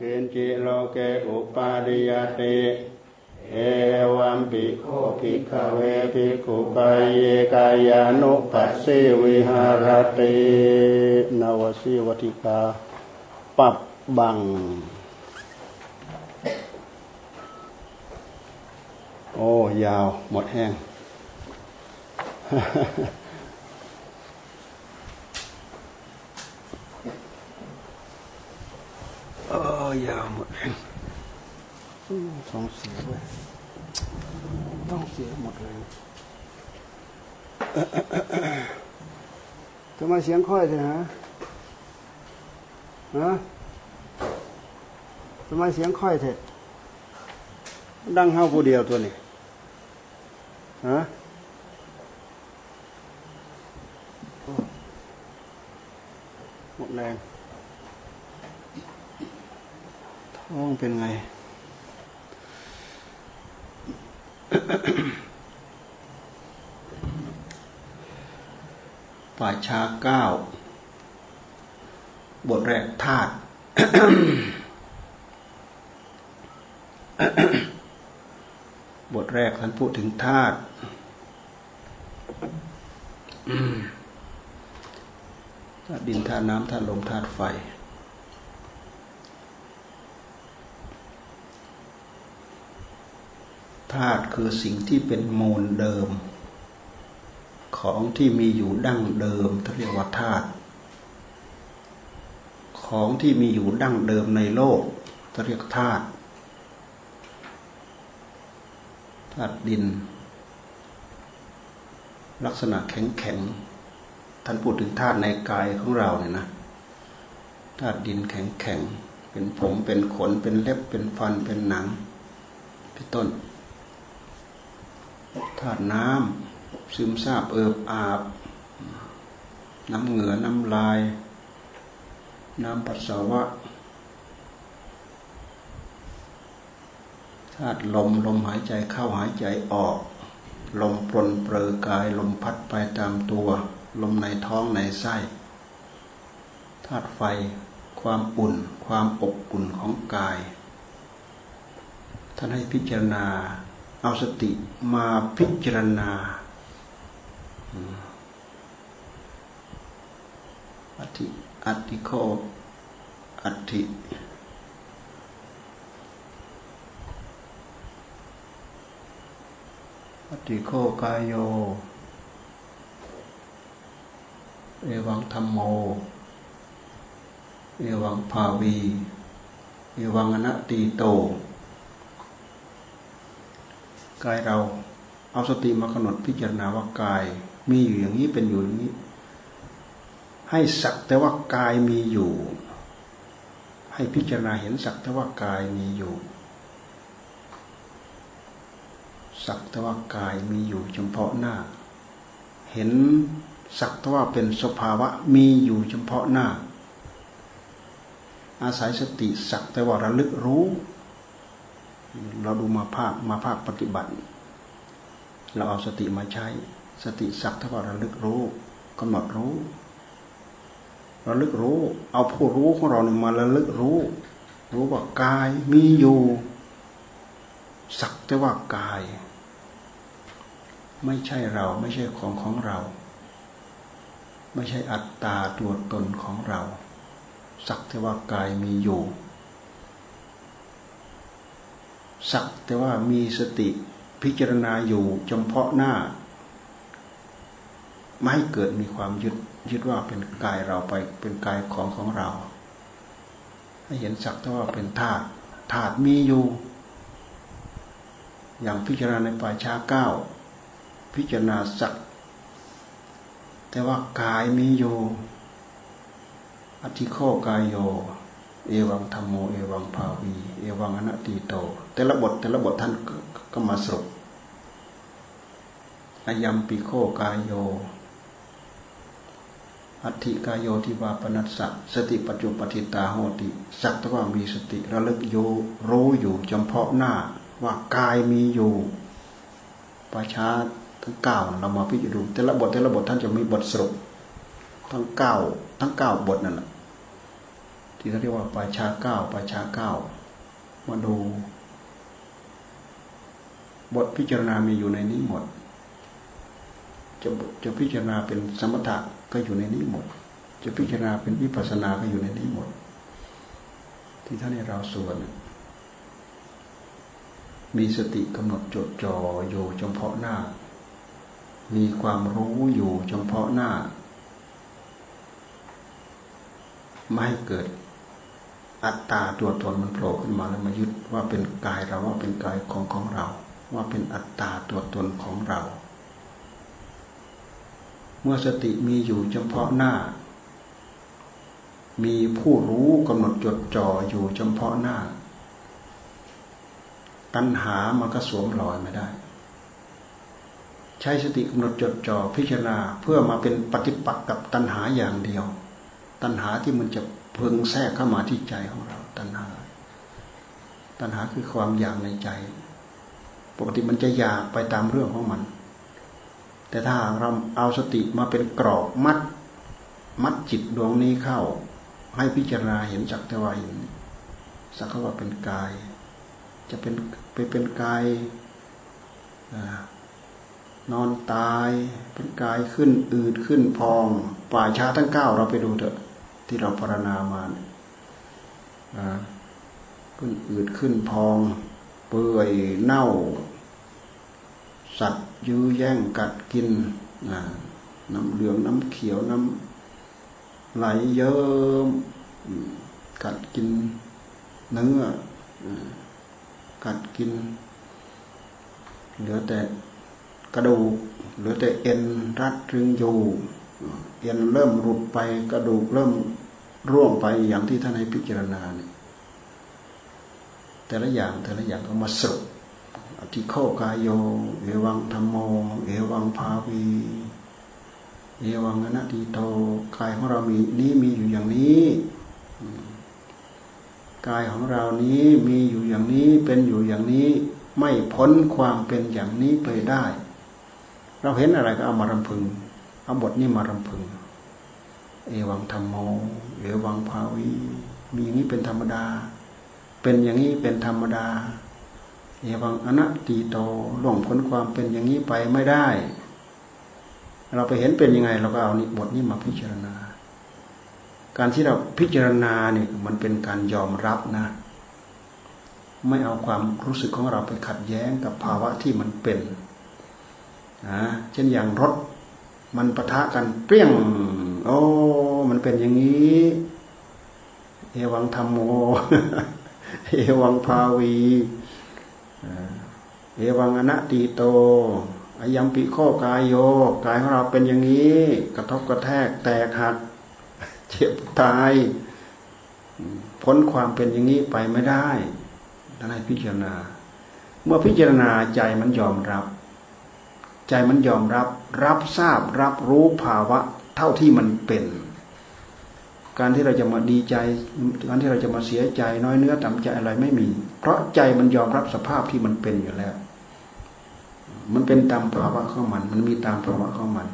กินจิโลเกอุปาริยติเอวัมปิโคภิกขเวภิกขุกายเยกายานุปัสสิวิหารตินวสีวัติกาปับบัง โอ้ ยาวหมดแห้งโอ้ยาวหมดแห้งสองเสียด้วยต้องเสียหมดเลยทำไมเสียงค่อยเถอะฮะฮะทำไมเสียงค่อยเถอะดังเฮาผู้เดียวตัวนี้ฮะหมดแรง ท้องเป็นไง ป่าชาเก้า บทแรกธาตุบทแรกท่านพูดถึงธาตุธาตุดินธาตุน้ำธาตุลมธาตุไฟ ธาตุคือสิ่งที่เป็นมูลเดิม ของที่มีอยู่ดั้งเดิมเขาเรียกว่าธาตุของที่มีอยู่ดั้งเดิมในโลกเขาเรียกธาตุธาตุดิน ลักษณะแข็งแข็งท่านพูดถึงธาตุในกายของเราเนี่ยนะธาตุดินแข็งแข็งเป็นผมเป็นขนเป็นเล็บเป็นฟันเป็นหนังเป็นต้น ธาตุน้ำซึมซาบเอิบอาบ น้ำเหงื่อน้ำลาย น้ำปัสสาวะธาตุลมลมหายใจเข้าหายใจออก ลมปลนเปลือกาย ลมพัดไปตามตัว ลมในท้องในไส้ธาตุไฟ ความอุ่น ความอบอุ่นของกาย ท่านให้พิจารณา เอาสติมาพิจารณาอัติอัติโคอัติอัติโคกายโย เอวังธรรมโม เอวังภาวี เอวังอนัตติโต กายเราเอาสติมากำหนดพิจารณาว่ากาย มีอยู่อย่างนี้เป็นอยู่อย่างนี้ ให้สักแต่ว่ากายมีอยู่ ให้พิจารณาเห็นสักแต่ว่ากายมีอยู่ สักแต่ว่ากายมีอยู่เฉพาะหน้า เห็นสักแต่ว่าเป็นสภาวะมีอยู่เฉพาะหน้า อาศัยสติสักแต่ว่าระลึกรู้ เราดูมาภาคมาภาคปฏิบัติ เราเอาสติมาใช้ สติสักเท่ากับระลึกรู้กำหนดรู้ระลึกรู้ เอาผู้รู้ของเราเนี่ยมาระลึกรู้ รู้ว่ากายมีอยู่ สักแต่ว่ากาย ไม่ใช่เราไม่ใช่ของของเรา ไม่ใช่อัตตาตัวตนของเรา สักแต่ว่ากายมีอยู่ สักแต่ว่ามีสติพิจารณาอยู่เฉพาะหน้า ไม่ให้เกิดมีความยึดยึดว่าเป็นกายเราไปเป็นกายของของเรา ให้เห็นสักแต่ว่าเป็นธาตุธาตุมีอยู่ อย่างพิจารณาในป่าช้าเก้าพิจารณาสักแต่ว่ากายมีอยู่อธิโคกายโย เอวังธรรมโมเอวังภาวี เอวังอนัตติโต แต่ละบทแต่ละบทท่านก็มาสรุปอายัมปิโคกายโย อัติกายโยทิวาปนัสสะสติปัจจุปฏิตาโหติ สักตว่ามีสติระลึกโยรู้อยู่จำเพาะหน้าว่ากายมีอยู่ประชาทั้งเก้าเรามาพิจารณาแต่ละบทแต่ละบทท่านจะมีบทสรุป ทั้งเก้าทั้งเก้าบทนั่นแหละ ที่เขาเรียกว่าป่าชาเก้าป่าชาเก้ามาดู บทพิจารณามีอยู่ในนี้หมด จะจะพิจารณาเป็นสมถะก็อยู่ในนี้หมด จะพิจารณาเป็นวิปัสสนาก็อยู่ในนี้หมด ที่ท่านให้เราส่วนมีสติกำหนดจดจ่ออยู่เฉพาะหน้า มีความรู้อยู่เฉพาะหน้า ไม่เกิด อัตตาตัวตนมันโผล่ขึ้นมาแล้วมายึดว่าเป็นกายเราว่าเป็นกายของของเรา ว่าเป็นอัตตาตัวตนของเรา เมื่อสติมีอยู่เฉพาะหน้า มีผู้รู้กำหนดจดจ่ออยู่เฉพาะหน้า ตัณหามันก็สวมรอยไม่ได้ ใช้สติกำหนดจดจ่อพิจารณาเพื่อมาเป็นปฏิปักษ์กับตัณหาอย่างเดียว ตัณหาที่มันจะ พึงแทรกเข้ามาที่ใจของเรา ตัณหา ตัณหาคือความอยากในใจ ปกติมันจะอยากไปตามเรื่องของมัน แต่ถ้าเราเอาสติมาเป็นกรอบมัด มัดจิตดวงนี้เข้า ให้พิจารณาเห็นจักแต่ว่าเห็นสักว่าเป็นกาย จะเป็นไปเป็นกายนอนตาย เป็นกายขึ้นอืดขึ้นพอง ป่าช้าทั้งเก้าเราไปดูเถอะ ที่เราพารณามาขึ้นอืดขึ้นพอง เปื่อยเน่า สัตว์ยื้อแย่งกัดกินน้ำเหลืองน้ำเขียวน้ำไหลเยิ้มกัดกินเนื้อกัดกิน เหลือแต่กระดูกเหลือแต่เอ็นรัดรึงอยู่เอ็นเริ่มหลุดไปกระดูกเริ่ม ร่วงไปอย่างที่ท่านให้พิจารณาเนี่ยแต่ละอย่างแต่ละอย่างก็มาสรุปอธิโคกายโย เอวังธรรมโม เอวังภาวี เอวังอนัตติโตกายของเรามีนี้มีอยู่อย่างนี้กายของเรานี้มีอยู่อย่างนี้เป็นอยู่อย่างนี้ ไม่พ้นความเป็นอย่างนี้ไปได้ เราเห็นอะไรก็เอามารำพึงเอาบทนี้มารำพึง เอวังธรรมโมเอวังภาวีมีอย่างนี้เป็นธรรมดา เป็นอย่างนี้เป็นธรรมดา เอวังอนัตติโตหลงพ้นความเป็นอย่างนี้ไปไม่ได้ เราไปเห็นเป็นยังไง เราก็เอาบทนี้มาพิจารณา การที่เราพิจารณาเนี่ยมันเป็นการยอมรับนะ ไม่เอาความรู้สึกของเราไปขัดแย้งกับภาวะที่มันเป็นนะเช่นอย่างรถมันปะทะกันเปรี้ยง โอ้ มันเป็นอย่างนี้ เอวังธรรมโม เอวังภาวีเอวังอนัตติโตอายัมปิโคกายโย กายของเราเป็นอย่างนี้ กระทบกระแทกแตกหัก เจ็บตายพ้นความเป็นอย่างนี้ไปไม่ได้ท่านให้พิจารณา เมื่อพิจารณาใจมันยอมรับ ใจมันยอมรับ รับทราบรับรู้ภาวะ เท่าที่มันเป็น การที่เราจะมาดีใจ การที่เราจะมาเสียใจน้อยเนื้อต่ำใจอะไรไม่มี เพราะใจมันยอมรับสภาพที่มันเป็นอยู่แล้ว มันเป็นตามภาวะของมัน มันมีตามภาวะของมัน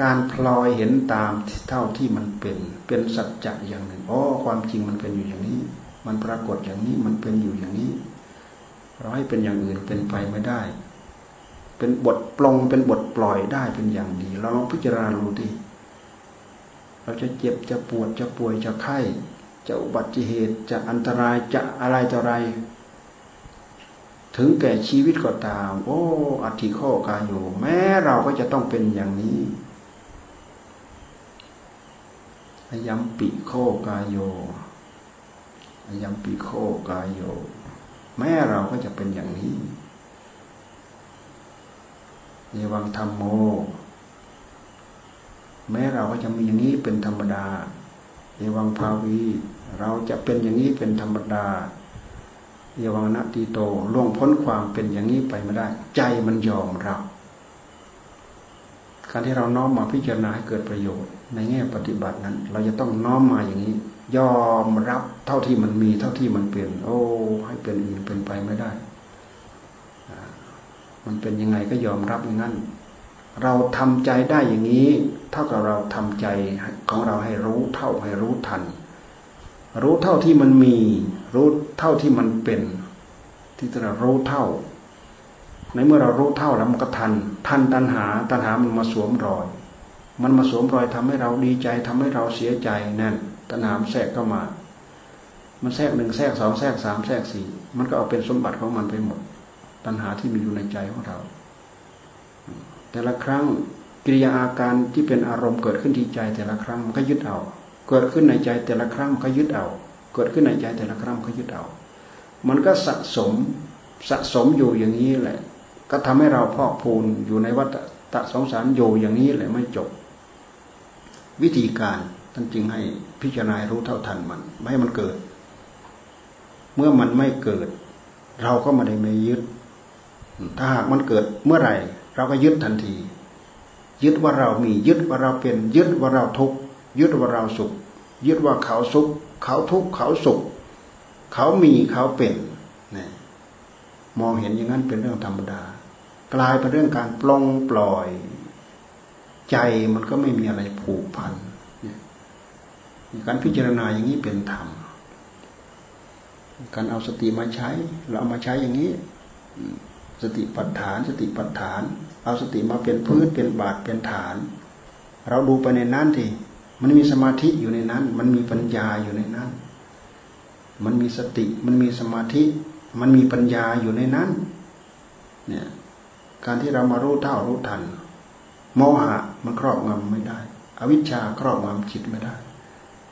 การพลอยเห็นตามเท่าที่มันเป็น เป็นสัจจะอย่างหนึ่งอ๋อความจริงมันเป็นอยู่อย่างนี้ มันปรากฏอย่างนี้มันเป็นอยู่อย่างนี้เราให้เป็นอย่างอื่นเป็นไปไม่ได้ เป็นบทปลงเป็นบทปล่อยได้เป็นอย่างดี เราลองพิจารณาดูดิเราจะเจ็บจะปวดจะป่วยจะไข้ จะอุบัติเหตุจะอันตรายจะอะไรต่ออะไร ถึงแก่ชีวิตก็ตาม โอ้อธิข้อกายอยู่ แม้เราก็จะต้องเป็นอย่างนี้อยัมปิโคกายโยอยัมปิโคกายโย แม้เราก็จะเป็นอย่างนี้ เยวังธรรมโม แม้เราก็จะมีอย่างนี้เป็นธรรมดาเยวังภาวี เราจะเป็นอย่างนี้เป็นธรรมดาเยวังนาตีโตล่วงพ้นความเป็นอย่างนี้ไปไม่ได้ ใจมันยอมรับการที่เราน้อมมาพิจารณาให้เกิดประโยชน์ ในแง่ปฏิบัตินั้น เราจะต้องน้อมมาอย่างนี้ ยอมรับเท่าที่มันมีเท่าที่มันเป็นโอ้ ให้เป็นอื่นเป็นไปไม่ได้ มันเป็นยังไงก็ยอมรับอย่างนั้น เราทำใจได้อย่างนี้ เท่ากับเราทำใจของเราให้รู้เท่าให้รู้ทัน รู้เท่าที่มันมี รู้เท่าที่มันเป็น ที่เรารู้เท่า ในเมื่อเรารู้เท่าแล้วมันก็ทัน ทันตัณหา ตัณหามันมาสวมรอย มันมาสวมรอยทำให้เราดีใจทำให้เราเสียใจนั่นตัณหาแทรกเข้ามา มันแทรกหนึ่งแทรกสองแทรกสามแทรกสี่มันก็เอาเป็นสมบัติของมันไปหมด ตัณหาที่มีอยู่ในใจของเรา แต่ละครั้งกิริยาอาการที่เป็นอารมณ์เกิดขึ้นที่ใจ แต่ละครั้งมันก็ยึดเอา เกิดขึ้นในใจแต่ละครั้งมันก็ยึดเอา เกิดขึ้นในใจแต่ละครั้งมันก็ยึดเอา มันก็สะสมสะสมอยู่อย่างนี้แหละ ก็ทำให้เราพอกพูนอยู่ในวัฏฏะสงสารอยู่อย่างนี้แหละไม่จบ วิธีการท่านจึงให้พิจารณารู้เท่าทันมัน ไม่ให้มันเกิด เมื่อมันไม่เกิด เราก็ไม่ได้ไม่ยึด ถ้าหากมันเกิดเมื่อไหร่ เราก็ยึดทันที ยึดว่าเรามียึดว่าเราเป็น ยึดว่าเราทุกข์ยึดว่าเราสุข ยึดว่าเขาสุข เขาทุกข์เขาสุข เขามีเขาเป็นนี่มองเห็นอย่างนั้นเป็นเรื่องธรรมดา กลายเป็นเรื่องการปลงปล่อย ใจมันก็ไม่มีอะไรผูกพันการพิจารณาอย่างนี้เป็นธรรมการเอาสติมาใช้ เราเอามาใช้อย่างนี้ สติปัฏฐาน สติปัฏฐาน เอาสติมาเป็นพื้นเป็นบาทเป็นฐาน เราดูไปในนั้นทีมันมีสมาธิอยู่ในนั้น มันมีปัญญาอยู่ในนั้น มันมีสติ มันมีสมาธิ มันมีปัญญาอยู่ในนั้น เนี่ย การที่เรามารู้เท่ารู้ทัน โมหะมันครอบงำไม่ได้ อวิชชาครอบงำจิตไม่ได้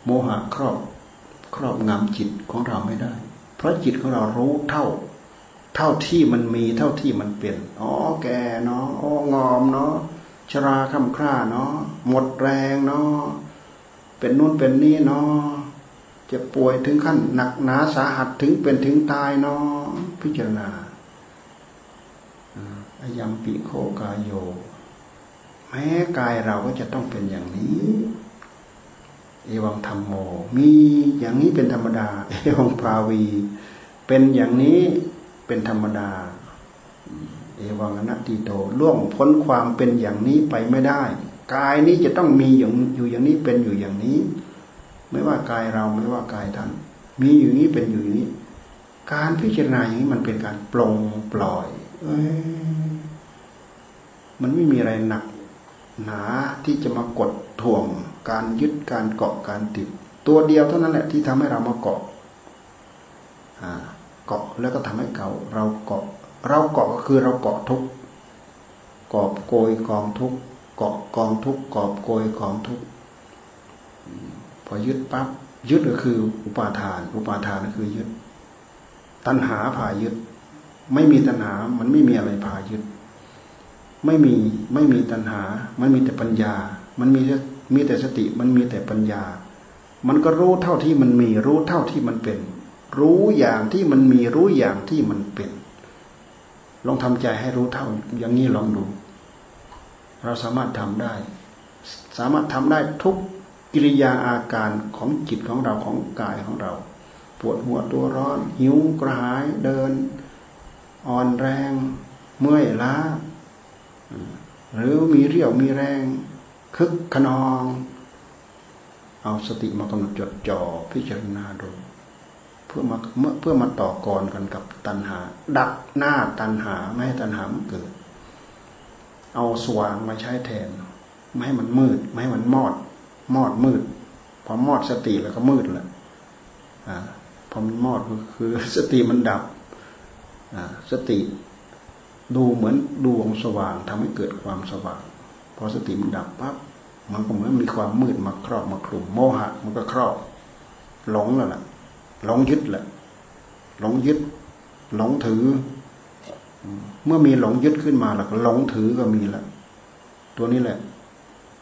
โมหะครอบครอบงำจิตของเราไม่ได้ เพราะจิตของเรารู้เท่า เท่าที่มันมีเท่าที่มันเป็นอ๋อแก่เนาะอ๋องอมเนาะชราคำคร่าเนาะหมดแรงเนาะเป็นนู่นเป็นนี่เนาะจะป่วยถึงขั้นหนักหนาสาหัสถึงเป็นถึงตายเนาะพิจารณาอายังปิโคกายโย แม้กายเราก็จะต้องเป็นอย่างนี้ เอวังธรรมโม มีอย่างนี้เป็นธรรมดา เอวังภาวี เป็นอย่างนี้ เป็นธรรมดา เอวังนัตติโตล่วงพ้นความเป็นอย่างนี้ไปไม่ได้ กายนี้จะต้องมีอย่างอยู่อย่างนี้เป็นอยู่อย่างนี้ ไม่ว่ากายเราไม่ว่ากายท่านมีอยู่นี้เป็นอยู่อย่างนี้ การพิจารณาอย่างนี้มันเป็นการปลงปล่อยเอ้ยมันไม่มีอะไรหนัก หนาที่จะมากดถ่วง การยึดการเกาะการติด ตัวเดียวเท่านั้นแหละที่ทำให้เรามาเกาะอ่า เกาะแล้วก็ทำให้เก่า เราเกาะ เราเกาะก็คือเราเกาะทุกกอบโกยกองทุกเกาะกองทุกกอบโกยกองทุกพอยึดปั๊บยึดก็คือ อุปาทาน อุปาทานก็คือยึด ตัณหาพายึด ไม่มีตัณหา มันไม่มีอะไรพายึด ไม่มีไม่มีตัณหา มันมีแต่ปัญญา มันมีมีแต่สติ มันมีแต่ปัญญา มันก็รู้เท่าที่มันมีรู้เท่าที่มันเป็น รู้อย่างที่มันมีรู้อย่างที่มันเป็น ลองทำใจให้รู้เท่าอย่างนี้ลองดู เราสามารถทำได้ สามารถทำได้ทุกกิริยาอาการของจิตของเราของกายของเรา ปวดหัวตัวร้อน หิวกระหายเดิน อ่อนแรง เมื่อยล้า หรือมีเรี่ยวมีแรง คึกขนอง เอาสติมากำหนดจดจ่อพิจารณาดู เพื่อมาเพื่อมาต่อกรกันกับตัณหา ดักหน้าตัณหาไม่ให้ตัณหามันเกิด เอาสว่างมาใช้แทน ไม่ให้มันมืด ไม่ให้มันมอด มอดมืด พอมอดสติแล้วก็มืดแหละอ่าพอมันมอดก็คือสติมันดับอ่าสติดูเหมือนดวงสว่างทำให้เกิดความสว่าง พอสติมันดับปั๊บมันก็เหมือนมีความมืดมาครอบมาคลุมโมหะ มันก็ครอบหลงแล้วล่ะ หลงยึดแหละ หลงยึด หลงถือ เมื่อมีหลงยึดขึ้นมาแล้วหลงถือก็มีแล้วตัวนี้แหละ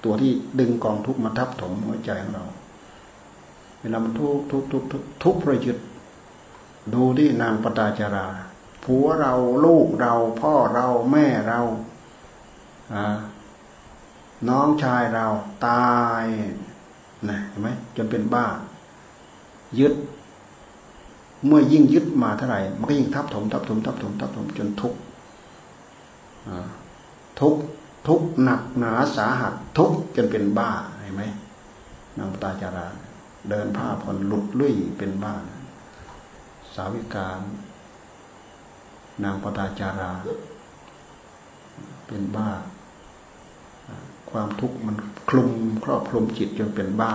ตัวที่ดึงกองทุกมาทับถมหัวใจของเรา เวลามันทุกทุกทุกทุกทุกเพระยึดดูที่นางปตาจาราผัวเราลูกเรา พ่อเราแม่เราน้องชายเราตายนะเห็นไหมจนเป็นบ้า ยึด เมื่อยิ่งยึดมาเท่าไหร่มันก็ยิ่งทับถมทับถมทับถมทับถมจนทุกทุกทุกหนักหนาสาหัสทุกจนเป็นบ้าเห็นไหมนางตาจาราเดินผ้าผ่อนหลุดลุ่ยเป็นบ้าสาวิการ นางปตาจารา เป็นบ้า ความทุกข์มันคลุมครอบคลุมจิตจนเป็นบ้า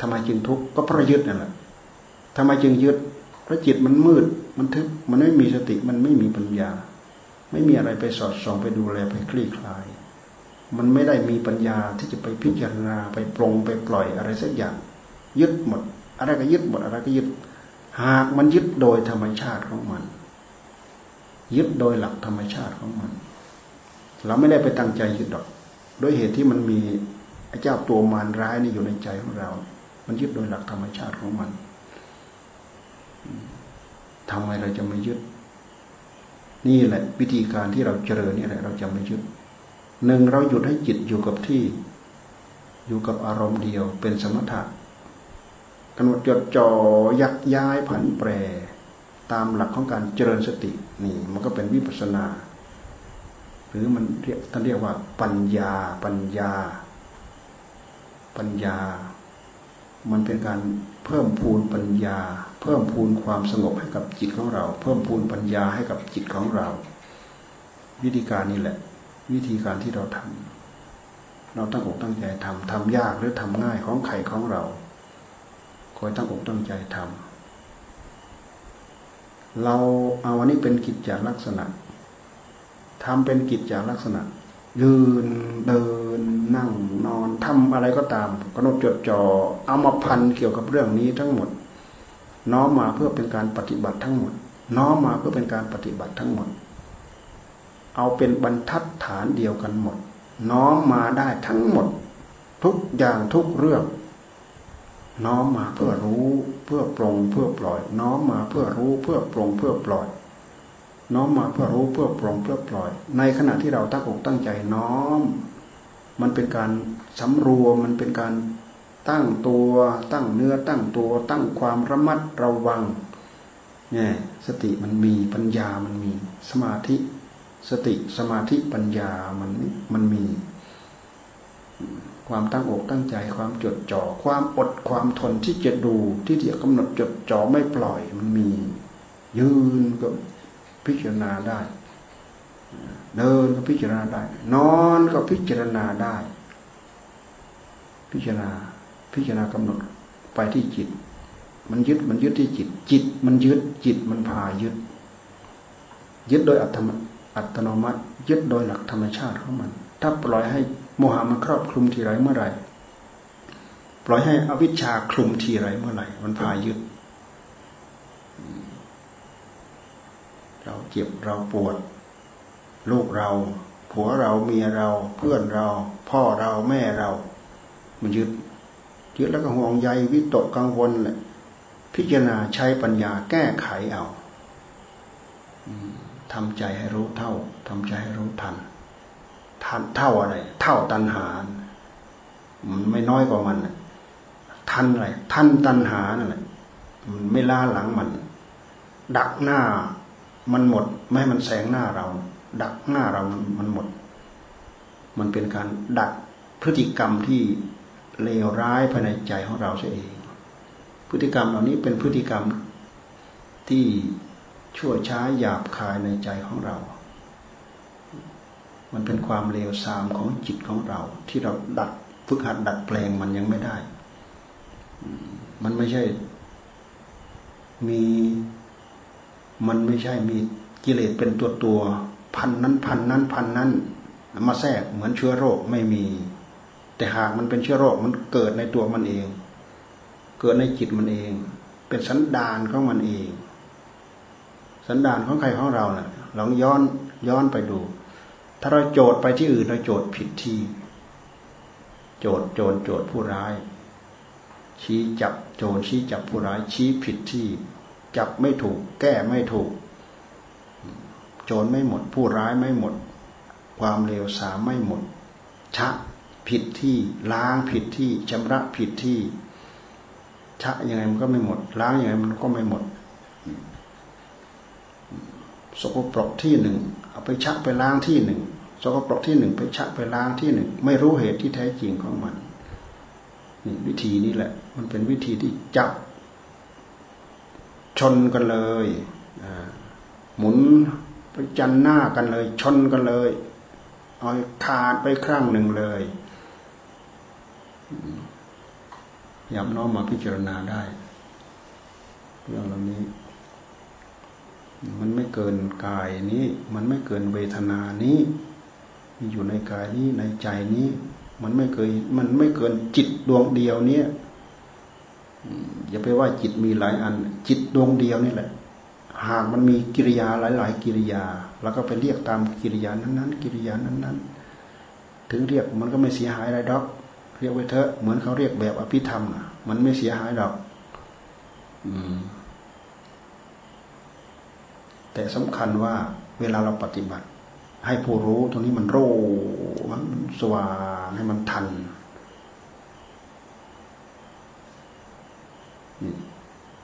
ทำไมจึงทุกข์ก็เพราะยึดนั่นแหละทำไมจึงยึด เพราะจิตมันมืด มันทึบ มันไม่มีสติ มันไม่มีปัญญา ไม่มีอะไรไปสอดส่องไปดูแลไปคลี่คลาย มันไม่ได้มีปัญญาที่จะไปพิจารณาไปปรงไปปล่อยอะไรสักอย่าง ยึดหมด อะไรก็ยึดหมดอะไรก็ยึด หากมันยึดโดยธรรมชาติของมัน ยึดโดยหลักธรรมชาติของมัน เราไม่ได้ไปตั้งใจยึดดอกด้วยเหตุที่มันมีไอ้เจ้าตัวมารร้ายนี่อยู่ในใจของเรา มันยึดโดยหลักธรรมชาติของมัน ทำไมเราจะไม่ยึด นี่แหละ วิธีการที่เราเจริญนี่แหละ เราจะไม่ยึดหนึ่งเราหยุดให้จิตอยู่กับที่ อยู่กับอารมณ์เดียวเป็นสมถะกำหนดจดจ่อยักย้ายผันแปร ตามหลักของการเจริญสตินี่ มันก็เป็นวิปัสนา หรือมันเรียกท่านเรียกว่า ปัญญา ปัญญา ปัญญา มันเป็นการเพิ่มพูนปัญญา พิ่มพูนความสงบให้กับจิตของเรา เพิ่มพูนปัญญาให้กับจิตของเรา วิธีการนี้แหละ วิธีการที่เราทำเราตั้งอกตั้งใจทำทำยากหรือทำง่ายของใครของเราคอยตั้งอกตั้งใจทำเราเอาวันนี้เป็นกิจจลักษณะทำเป็นกิจจลักษณะ ยืนเดินนั่งนอนทำอะไรก็ตามกำหนดจดจ่อเอามาพันเกี่ยวกับเรื่องนี้ทั้งหมด น้อมมาเพื่อเป็นการปฏิบัติทั้งหมด น้อมมาเพื่อเป็นการปฏิบัติทั้งหมด เอาเป็นบรรทัดฐานเดียวกันหมด น้อมมาได้ทั้งหมด ทุกอย่างทุกเรื่อง น้อมมาเพื่อรู้เพื่อปรงเพื่อปล่อย น้อมมาเพื่อรู้เพื่อปรงเพื่อปล่อย น้อมมาเพื่อรู้เพื่อปรงเพื่อปล่อย ในขณะที่เราตั้งอกตั้งใจน้อม มันเป็นการสำรวมมันเป็นการ ตั้งตัวตั้งเนื้อตั้งตัวตั้งความระมัดระวังเนี่ยสติมันมีปัญญามันมีสมาธิ สติสมาธิปัญญามันมันมี ความตั้งอกตั้งใจความจดจ่อความอดความทนที่จะดูที่จะกำหนดจดจ่อไม่ปล่อยมันมี ยืนก็พิจารณาได้เดินก็พิจารณาได้ นอนก็พิจารณาได้ พิจารณา พิจารณากำหนดไปที่จิต มันยึดมันยึดที่จิต จิต มันยึดจิตมันพายึด ยึดโดยอัตโนมัติ ยึดโดยหลักธรรมชาติของมัน ถ้าปล่อยให้โมหะมันครอบคลุมทีไรเมื่อไหร่ปล่อยให้อวิชชาคลุมทีไรเมื่อไหร่ มันพายึด เราเจ็บเราปวด ลูกเราผัวเราเมียเราเพื่อนเรา พ่อเราแม่เรา มันยึด ยึดแล้วก็ห่วงใยวิตกกังวลแหละพิจารณาใช้ปัญญาแก้ไขเอาทำใจให้รู้เท่าทำใจให้รู้ทันทันเท่าอะไร เท่าตันหา มันไม่น้อยกว่ามันทันอะไรทันตันหานั่นแหละมันไม่ล่าหลังมัน ดักหน้า มันหมด ไม่ให้มันแสงหน้าเรา ดักหน้าเรามันหมด มันเป็นการดักพฤติกรรมที่ เลวร้ายภายในใจของเราเอง พฤติกรรมเหล่านี้เป็นพฤติกรรมที่ชั่วช้าหยาบคายในใจของเรา มันเป็นความเลวทรามของจิตของเรา ที่เราดัดฝึกหัดดัดแปลงมันยังไม่ได้ มันไม่ใช่ มี มันไม่ใช่มีกิเลสเป็นตัวตัวพันนั้นพันนั้นพันนั้น มาแทรกเหมือนเชื้อโรคไม่มี แต่หากมันเป็นเชื้อโรคมันเกิดในตัวมันเอง เกิดในจิตมันเอง เป็นสันดานของมันเอง สันดานของใครของเราเนะ่ะลองย้อนย้อนไปดู ถ้าเราโจดไปที่อื่นเราโจดผิดที่ โจดโจรโจดผู้ร้าย ชี้จับโจรชี้จับผู้ร้าย ชี้ผิดที่ จับไม่ถูก แก้ไม่ถูก โจรไม่หมด ผู้ร้ายไม่หมด ความเลวสามไม่หมดชะ ผิดที่ล้างผิดที่ชำระผิดที่ชะยังไงมันก็ไม่หมด ล้างยังไงมันก็ไม่หมดสกปรกที่หนึ่งเอาไปชักไปล้างที่หนึ่งสกปรกที่หนึ่งไปชักไปล้างที่หนึ่งไม่รู้เหตุที่แท้จริงของมันนี่วิธีนี้แหละ มันเป็นวิธีที่จับ ชนกันเลยหมุนไปจันหน้ากันเลย ชนกันเลย เอาขาดไปครั้งหนึ่งเลย ยับน้อมมาพิจารณาได้ เรื่องเหล่านี้ มันไม่เกินกายนี้ มันไม่เกินเวทนานี้มีอยู่ในกายนี้ในใจนี้ มันไม่เคย มันไม่เกินจิตดวงเดียวเนี้ยอย่าไปว่าจิตมีหลายอัน จิตดวงเดียวนี่แหละ หากมันมีกิริยาหลาย ๆ กิริยา แล้วก็ไปเรียกตามกิริยานั้น ๆ กิริยานั้น ๆ ถึงเรียกมันก็ไม่เสียหายอะไรดอก เรียกไว้เถอะเหมือนเขาเรียกแบบอภิธรรมนะมันไม่เสียหายดอกอืมแต่สำคัญว่าเวลาเราปฏิบัติ ให้ผู้รู้ตรงนี้มันโรมันสว่างให้มันทัน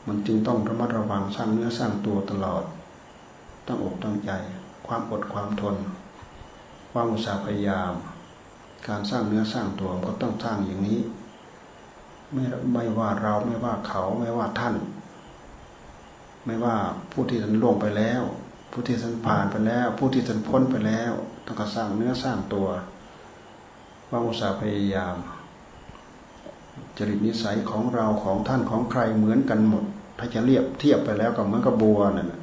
มันจึงต้องระมัดระวังสร้างเนื้อสร้างตัวตลอดต้องอกตั้งใจ ความอดความทน ความอุตสาหพยายาม การสร้างเนื้อสร้างตัวก็ต้องสร้างอย่างนี้ ไม่ไม่ว่าเราไม่ว่าเขาไม่ว่าท่าน ไม่ว่าผู้ที่ท่านล่วงไปแล้ว ผู้ที่ท่านผ่านไปแล้ว ผู้ที่ท่านพ้นไปแล้ว ต้องกรสร้างเนื้อสร้างตัวว่าอุตสาห์พยายาม จริตนิสัยของเราของท่านของใครเหมือนกันหมด ถ้าจะเรียบเทียบไปแล้วก็เหมือนกับบัวนั่นะ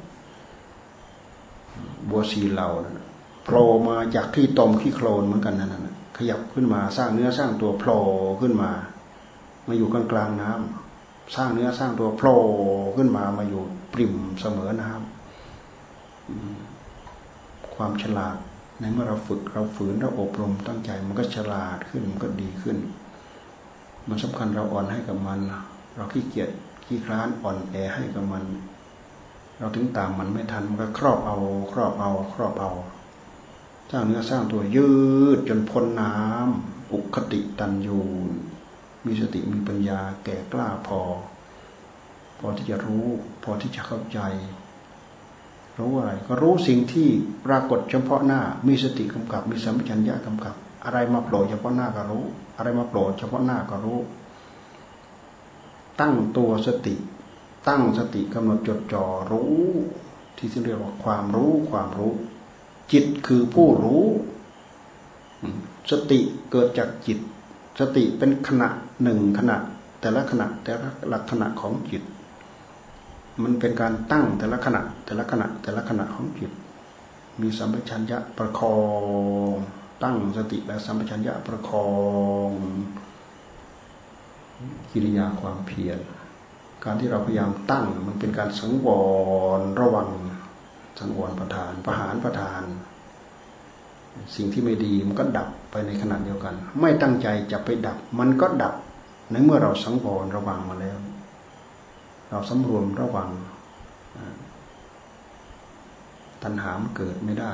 บัวสีเหล่านั่นโผล่มาจากที่ตมขี้โคลนเหมือนกันนั่นนะ ขยับขึ้นมา สร้างเนื้อสร้างตัวโผล่ขึ้นมา มาอยู่กลางกลางน้ำสร้างเนื้อสร้างตัวโผล่ขึ้นมามาอยู่ปริ่มเสมอน้ำความฉลาดในเมื่อเราฝึกเราฝืนเราอบรมตั้งใจมันก็ฉลาดขึ้นมันก็ดีขึ้น มันสำคัญเราอ่อนให้กับมัน เราขี้เกียจขี้คร้านอ่อนแอให้กับมัน เราถึงตามมันไม่ทันมันก็ครอบเอา ครอบเอา ครอบเอา สร้างเนื้อสร้างตัวยืดจนพ้นน้ำอุคติตันยูนมีสติมีปัญญาแก่กล้าพอ พอที่จะรู้ พอที่จะเข้าใจ รู้อะไร ก็รู้สิ่งที่ปรากฏเฉพาะหน้า มีสติกำกับ มีสัมปชัญญะกำกับ อะไรมาโผล่เฉพาะหน้าก็รู้ อะไรมาโผล่เฉพาะหน้าก็รู้ ตั้งตัวสติ ตั้งสติกำหนดจดจ่อรู้ ที่เรียกว่าความรู้ความรู้ จิตคือผู้รู้ สติเกิดจากจิต สติเป็นขณะหนึ่งขณะ แต่ละขณะแต่ละลักษณะของจิต มันเป็นการตั้งแต่ละขณะ แต่ละขณะแต่ละขณะของจิต มีสัมปชัญญะประคองตั้งสติและสัมปชัญญะประคองกิริยาความเพียรการที่เราพยายามตั้งมันเป็นการสังวรระวัง สังวรประทานประหารประทาน สิ่งที่ไม่ดีมันก็ดับไปในขณะเดียวกัน ไม่ตั้งใจจะไปดับ มันก็ดับในเมื่อเราสังวรระวังมาแล้ว เราสำรวมระวังตัณหามเกิดไม่ได้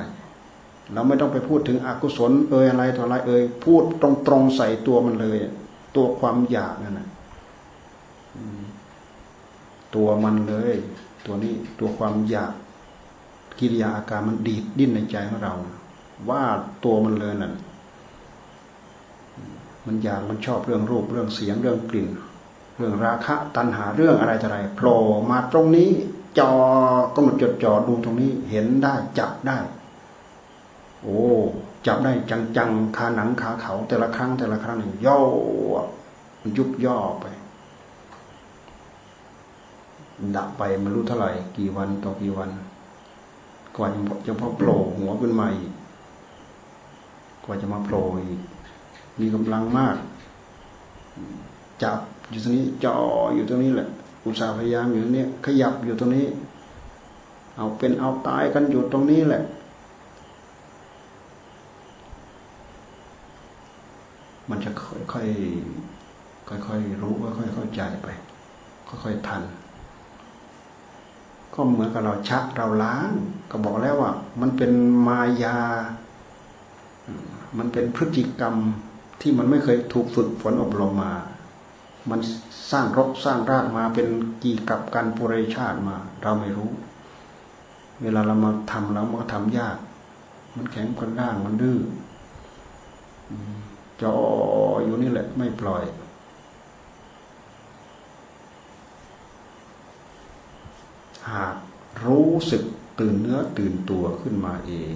เราไม่ต้องไปพูดถึงอกุศลเอ่ยอะไรต่ออะไรเอ่ยพูดตรงๆใส่ตัวมันเลย ตัวความอยากนั่นนะตัวมันเลย ตัวนี้ตัวความอยาก กิริยาอาการมันดีดดิ้นในใจของเรา ว่าตัวมันเลยนั่นมันอยากมันชอบเรื่องรูปเรื่องเสียงเรื่องกลิ่น เรื่องราคะตัณหาเรื่องอะไรอะไรโผล่มาตรงนี้จอกำหนดจดจ่อดูตรงนี้เห็นได้จับได้ โอ้จับได้จังๆคาหนังขาเขา แต่ละครั้งแต่ละครั้งนี่ย่อมันยุบย่อไปดับไปไม่รู้เท่าไหร่ กี่วันต่อกี่วัน กว่าจะพอโผล่หัวขึ้นมาอีกกว่าจะมาโผล่อีก มีกำลังมาก จับอยู่ตรงนี้จ่ออยู่ตรงนี้แหละ อุตสาห์พยายามอยู่ตรงนี้ขยับอยู่ตรงนี้ เอาเป็นเอาตายกันอยู่ตรงนี้แหละ มันจะค่อยๆค่อยๆรู้ค่อยๆเข้าใจไป ค่อยๆทัน ก็เหมือนกับเราชักเราล้าง ก็บอกแล้วว่า มันเป็นมายา มันเป็นพฤติกรรมที่มันไม่เคยถูกฝึกฝนอบรมมา มันสร้างรกสร้างรากมาเป็นกี่กับการปุเรชาติมา เราไม่รู้ เวลาเรามาทำแล้วมันก็ทำยาก มันแข็งกระด้างมันดื้อจออยู่นี่แหละ ไม่ปล่อย หากรู้สึกตื่นเนื้อตื่นตัวขึ้นมาเอง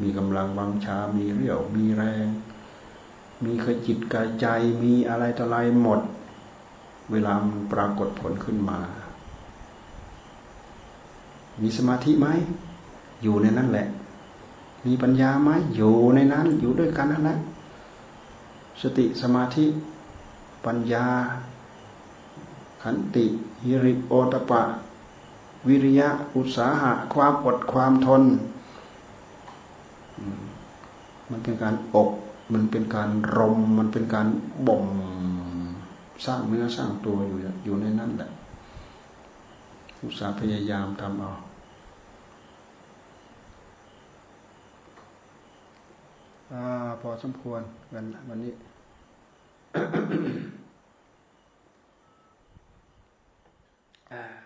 มีกำลังวังชา มีเรี่ยว มีแรง มีขจิตกายใจ มีอะไรต่ออะไรหมด เวลามันปรากฏผลขึ้นมา มีสมาธิไหม อยู่ในนั้นแหละ มีปัญญาไหม อยู่ในนั้น อยู่ด้วยกันนั่นแหละ สติสมาธิ ปัญญา ขันติฮิริโอตปะ วิริยะ อุตสาหะ ความอดความทน มันเป็นการอบมันเป็นการรม มันเป็นการบ่มสร้างเนื้อสร้างตัวอยู่อยู่ในนั้นแหละ อุตสาห์พยายามทำเอาอพอสมควรวันวันนี้อ่